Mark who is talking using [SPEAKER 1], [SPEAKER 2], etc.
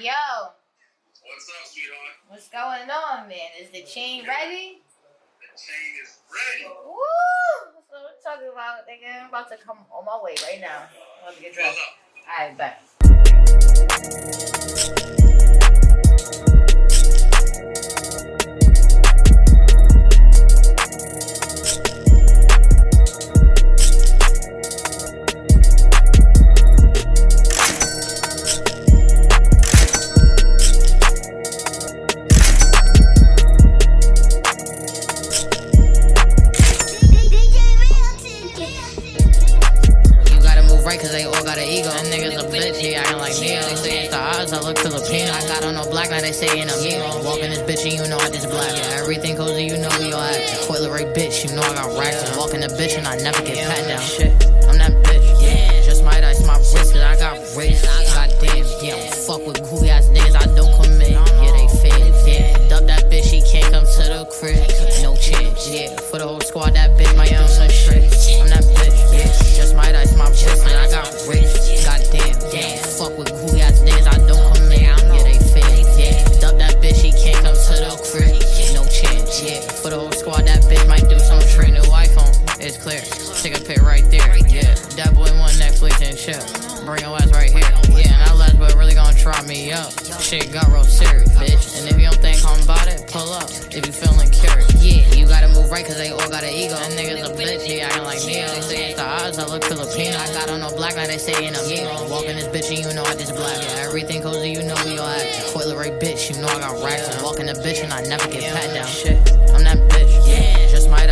[SPEAKER 1] Yo,
[SPEAKER 2] What's up, sweetheart?
[SPEAKER 1] what's going on, man? Is the chain ready?
[SPEAKER 2] The chain is ready.
[SPEAKER 1] Woo! That's what we're talking about, nigga. I'm about to come on my way right now. I'm about to get dressed. Alright, bet.
[SPEAKER 3] Right cause they all got an ego. And niggas a bitch, he acting like Neo. They say it's the eyes, I look Filipino. I got on no black, now they say in a emo. Walking this bitch and you know I just black. Yeah, everything cozy, you know we all act. Coiler right bitch, you know I got racks. Walking the bitch and I never get pat down. Shit, I'm that bitch. Yeah, just might ice my wrist cause I got wrist. Goddamn, yeah, don't fuck with goofy ass niggas, I don't commit. Yeah, they fake. Yeah, dub that bitch, she can't come to the crib. No chance. Yeah, for the whole squad, that bitch might do some tricks. I'm that bitch. Yeah, just might ice my chest cause I got rich. Goddamn, yeah, fuck with goofy ass niggas, I don't commit. Yeah, they fake. Yeah, dub that bitch, she can't come to the crib. No chance. Yeah, for the whole squad, that bitch might do some trick. New iPhone, it's clear. Take a pic right there. Yeah, that boy want Netflix and chill. Bring your ass right here. Yeah, and that last boy really gonna try me up. Shit got real serious, bitch. And if you don't think I'm about it, pull up. If you feeling curious, yeah, you gotta move right cause they all got an ego. And niggas a bitch, he acting like Neo. They say it's the odds, I look Filipino. I got on no black, now they say in a emo. Walking this bitch and you know I just black. Yeah, everything cozy, you know we all act. Coiler right bitch, you know I got racks. Walking the bitch and I never get pat down. Shit, I'm that bitch. Yeah, just might